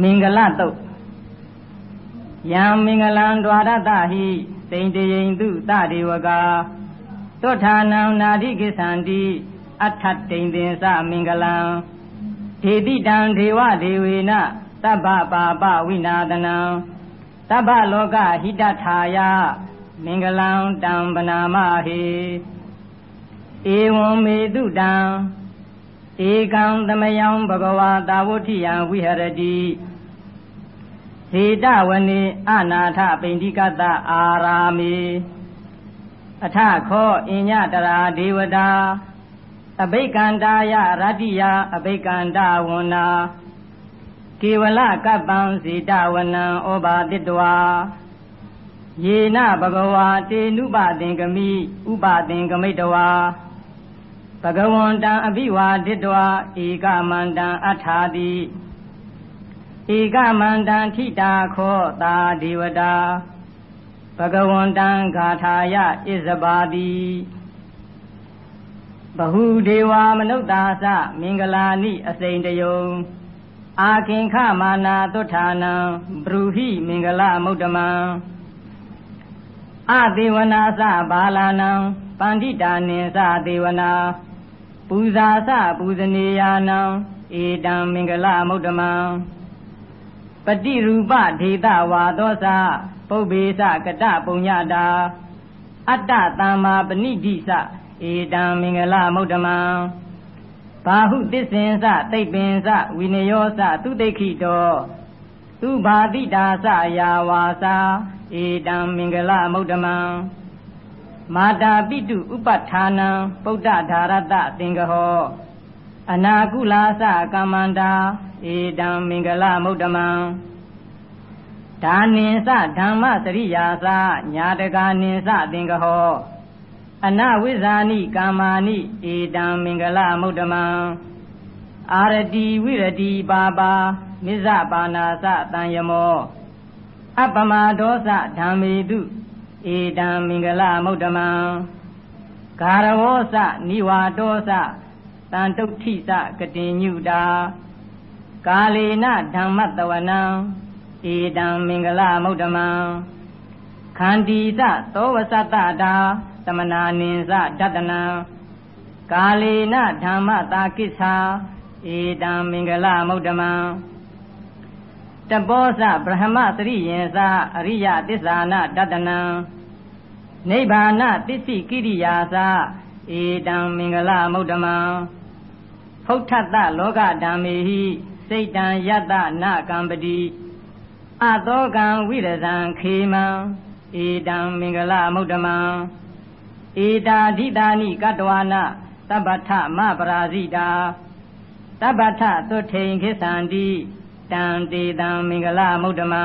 မင်္ဂလတုတ်ယံမင်္ဂလံ द्वा ရတဟိတိန်တယိန်သူတဒေဝကာသွဋ္ဌာနံနာတိကိသန္တိအထတိန်သင်္သမင်္ဂလံဒေတိတံဒေဝဒေဝေနသဗ္ဗပါပဝိနာသနံသဗ္ဗလောကဟိတထာယမင်္ဂလံတံပနာမဟိဧဝံမေတုတံ ဧကံသမယံဘဂဝါတာဝဋ္ဌိယံဝိဟရတိဟေတဝနေအနာထပိန္တိကတအာရာမေအထခောအညတရာဒေဝတာအဘိကန္တာယရတ္တိယအဘိကန္တဝန္နာကေဝလကပ္ပံစေတဝနံဩဘာတိတဝါယေနဘဂဝါတေနုပသင်္ကမိဥပသင်္ကမိတဝါ ဘဂဝန္တံအဘိဝါဒိတဝါဧကမန္တံအထာတိဧကမန္တံထိတာခောတာဒေဝတာဘဂဝန္တံဂါထာယဣဇဘာတိဘဟုဒေဝမနုဿာသမင်္ဂလာနိအစိန်တယုံအာခင်ခမာနာသုဌာနံဘရူဟိမင်္ဂလမုဒ္ဓမံအသေဝနာသဘာလာနံပန္တိတာနိသသေဝနာ ပူဇာသပူဇနေယာနံဧတံမင်္ဂလမုဒ္ဓမံပတိရူပဒေသဝါသောသပုဗ္ဗေသကတပုညတာအတ္တသမ္မာပဏိတိသဧတံမင်္ဂလမုဒ္ဓမံဘာဟုတစ္ဆင်စတိတ်ပင်စဝိနယောစသူတိခိတောသူဘာတိတာစယာဝါစာဧတံမင်္ဂလမုဒ္ဓမံ မာတာပိတုဥပဌာနံပုဒ္ဒဓာရတသင်္ကဟောအနာကုလာစကမ္မန္တာဧတံမင်္ဂလမုဒ္ဓမံဒါနိသဓမ္မစရိယာသညာတကာနိသသင်္ကဟောအနဝိဇာနိကာမာနိဧတံမင်္ဂလမုဒ္ဓမံအာရတိဝိရတိပါပါနိစ္စပါဏာသတံယမောအပမဒောသဓမ္မေတု ဧတံမင်္ဂလမုဒ္ဓမံဂါရဝောသနိဝါဒောသတန်တုဋ္ဌိသကတိညုတာကာလေနဓမ္မတဝနံဧတံမင်္ဂလမုဒ္ဓမံခန္တီသသောဝသတ္တတာသမနာနိသဒတနံကာလေနဓမ္မတာကိစ္ဆာဧတံမင်္ဂလမုဒ္ဓမံ တပောသဗြဟ္မသရိယင်္စအရိယသစ္စာနဒတနံနိဗ္ဗာနသစ္စိကိရိယာသဧတံမင်္ဂလမုဒ္ဓမံဖုဋ္ဌတလောကဓမ္မေဟိစိတ်တံယတနကံပတိအသောကံဝိရဇံခေမံဧတံမင်္ဂလမုဒ္ဓမံဧတာဓိတာနိကတဝနာသဗ္ဗထမပရာဇိတာသဗ္ဗထသုထိန်ခိသန္တိ တံတေတံမင်္ဂလမုဒ္ဓမံ